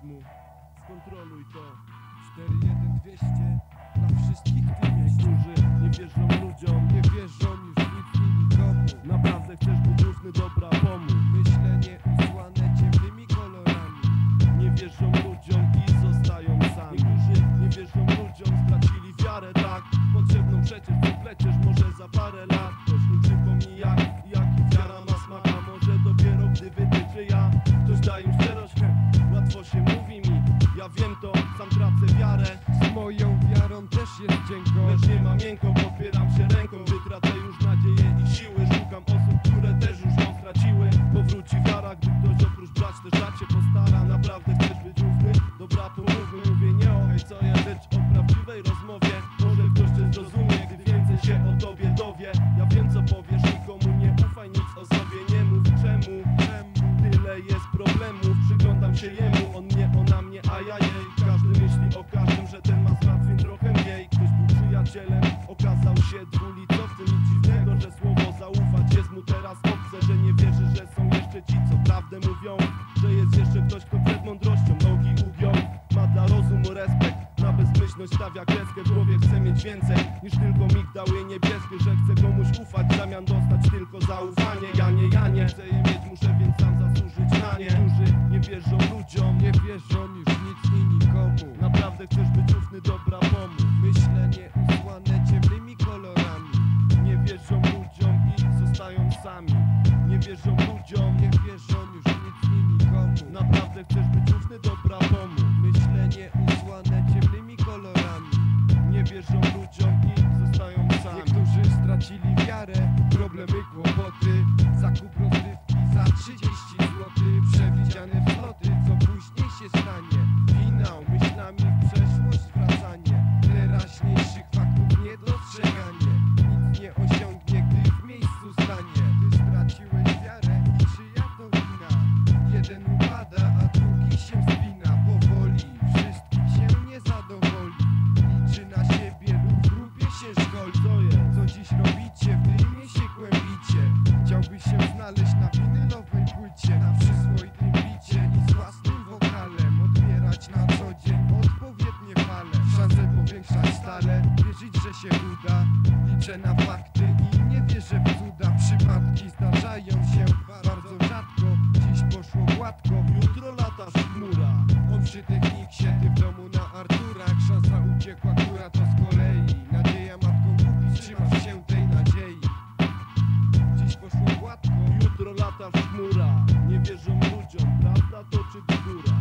rytmu Skontroluj to. 4, 1, 200 się mówi mi. Ja wiem to, sam tracę wiarę. Z moją wiarą też jest dzięko Lecz nie mam miękko, podpieram się ręką. Wytracę już nadzieję i siły. Szukam osób, które też już ją straciły. Powróci wiara, gdy ktoś oprócz brać też dać się postara. Naprawdę chcesz być równy? Dobra, to mówmy. Mówię nie o hej, co ja rzecz o prawdziwej rozmowie. Może ktoś cię zrozumie, gdy więcej się o tobie dowie stawia kreskę W głowie chce mieć więcej niż tylko migdały niebieskie Że chce komuś ufać, w zamian dostać tylko zaufanie. Ja nie, ja nie chcę je mieć, muszę więc sam zasłużyć na nie. Którzy nie wierzą ludziom, Nie wierzą już nic i nikomu. Naprawdę chcesz być ufny, dobra pomóż. Myślenie usłane ciemnymi kolorami. Nie wierzą ludziom i zostają sami. Nie wierzą wierzą ludziom wierzyć, że się uda Liczę na fakty i nie wierzę w cuda. Przypadki zdarzają się bardzo rzadko Dziś poszło gładko, Jutro latasz w chmura on przy techniksie, ty w domu na Arturach Szansa uciekła, która to z kolei. Nadzieja matką kupić, trzymasz się tej nadziei. Dziś poszło gładko Jutro latasz w chmura Nie wierzą ludziom, prawda to czy bzdura?